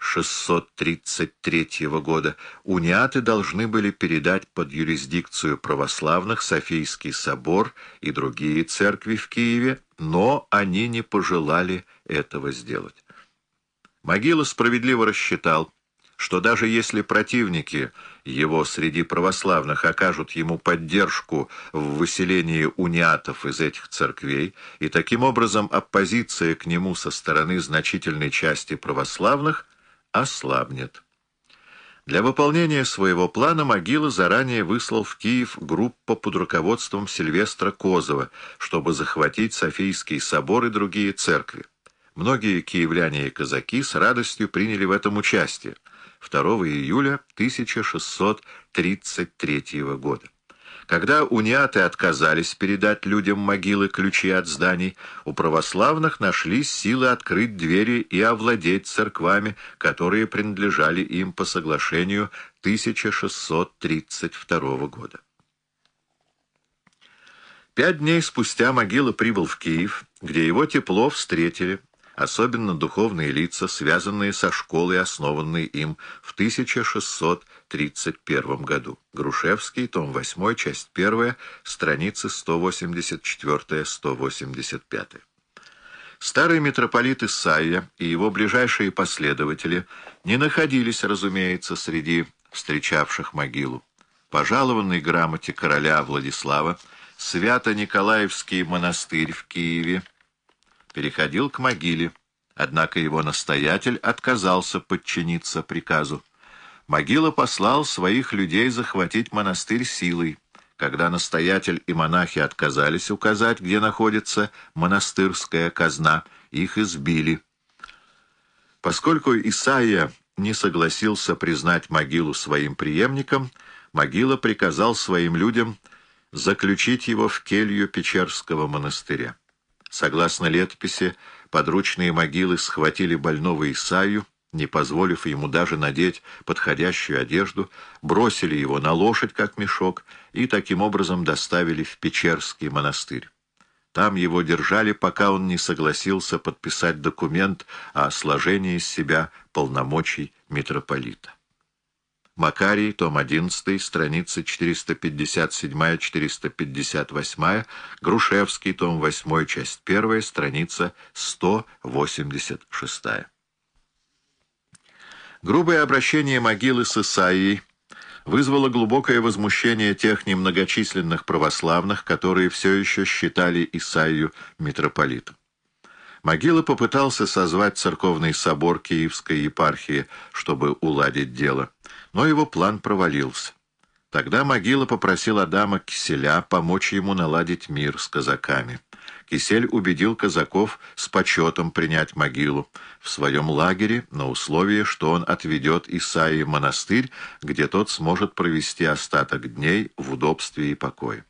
633 года униаты должны были передать под юрисдикцию православных Софийский собор и другие церкви в Киеве, но они не пожелали этого сделать. Могила справедливо рассчитал, что даже если противники его среди православных окажут ему поддержку в выселении униатов из этих церквей, и таким образом оппозиция к нему со стороны значительной части православных ослабнет. Для выполнения своего плана Могила заранее выслал в Киев группу под руководством Сильвестра Козова, чтобы захватить Софийский собор и другие церкви. Многие киевляне и казаки с радостью приняли в этом участие 2 июля 1633 года. Когда униаты отказались передать людям могилы ключи от зданий, у православных нашлись силы открыть двери и овладеть церквами, которые принадлежали им по соглашению 1632 года. Пять дней спустя могила прибыл в Киев, где его тепло встретили особенно духовные лица, связанные со школой, основанной им в 1631 году. Грушевский, том 8, часть 1, страницы 184-185. Старый митрополит Исаия и его ближайшие последователи не находились, разумеется, среди встречавших могилу. Пожалованный грамоте короля Владислава Свято-Николаевский монастырь в Киеве переходил к могиле, однако его настоятель отказался подчиниться приказу. Могила послал своих людей захватить монастырь силой. Когда настоятель и монахи отказались указать, где находится монастырская казна, их избили. Поскольку Исаия не согласился признать могилу своим преемником, могила приказал своим людям заключить его в келью Печерского монастыря. Согласно летописи, подручные могилы схватили больного Исаю, не позволив ему даже надеть подходящую одежду, бросили его на лошадь, как мешок, и таким образом доставили в Печерский монастырь. Там его держали, пока он не согласился подписать документ о сложении из себя полномочий митрополита. Макарий, том 11, страницы 457-458, Грушевский, том 8, часть 1, страница 186. Грубое обращение могилы с Исаией вызвало глубокое возмущение тех немногочисленных православных, которые все еще считали Исаию митрополитом. Могила попытался созвать церковный собор Киевской епархии, чтобы уладить дело но его план провалился. Тогда Могила попросил Адама Киселя помочь ему наладить мир с казаками. Кисель убедил казаков с почетом принять могилу в своем лагере на условии, что он отведет Исаии монастырь, где тот сможет провести остаток дней в удобстве и покое.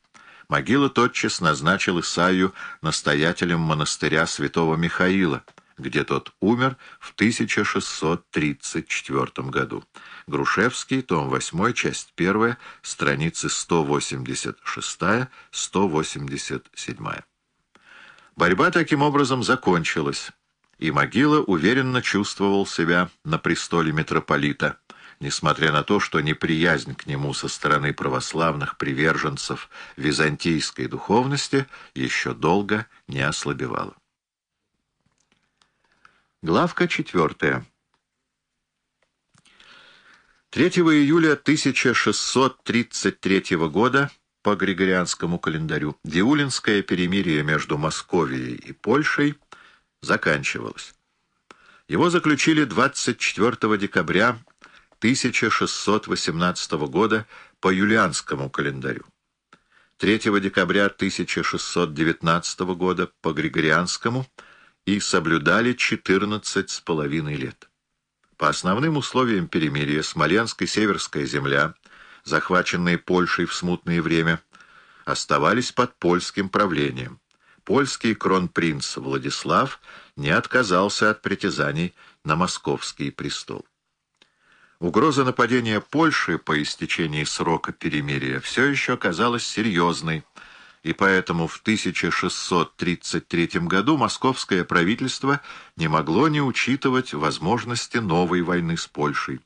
Могила тотчас назначил Исаию настоятелем монастыря святого Михаила, где тот умер в 1634 году. Грушевский, том 8, часть 1, страницы 186-187. Борьба таким образом закончилась, и Могила уверенно чувствовал себя на престоле митрополита, несмотря на то, что неприязнь к нему со стороны православных приверженцев византийской духовности еще долго не ослабевала. Главка четвертая. 3 июля 1633 года по Григорианскому календарю Диулинское перемирие между Московией и Польшей заканчивалось. Его заключили 24 декабря 1618 года по юлианскому календарю. 3 декабря 1619 года по Григорианскому и соблюдали 14 с половиной лет. По основным условиям перемирия Смоленск и Северская земля, захваченные Польшей в смутное время, оставались под польским правлением. Польский кронпринц Владислав не отказался от притязаний на московский престол. Угроза нападения Польши по истечении срока перемирия все еще казалась серьезной, и поэтому в 1633 году московское правительство не могло не учитывать возможности новой войны с Польшей.